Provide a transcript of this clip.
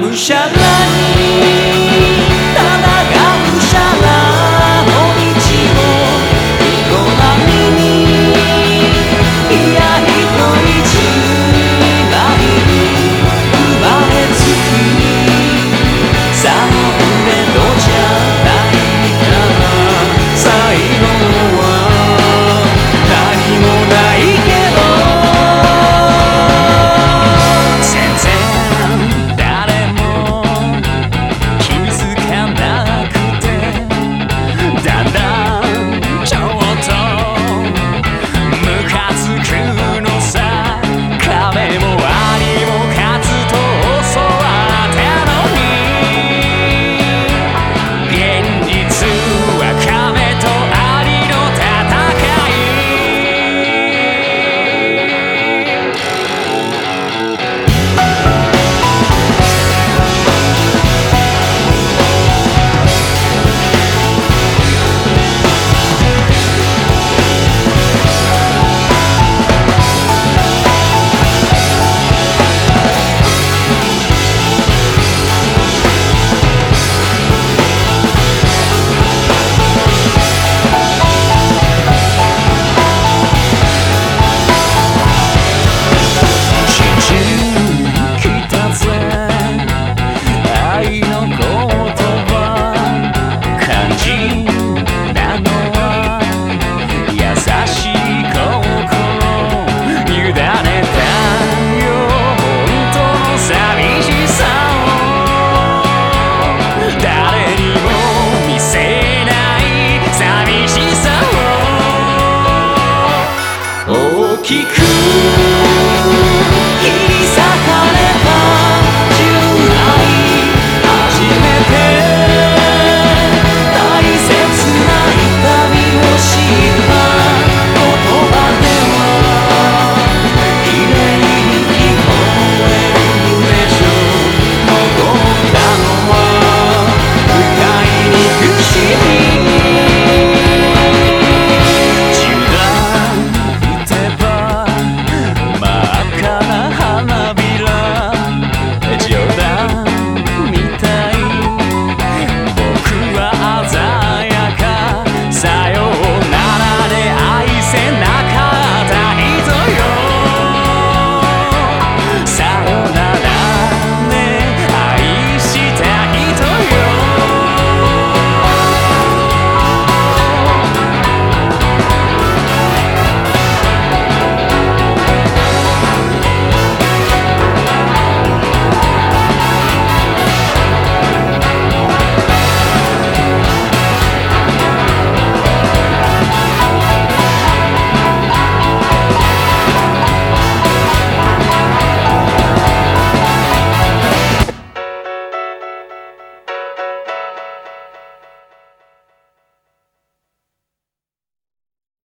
むしゃらに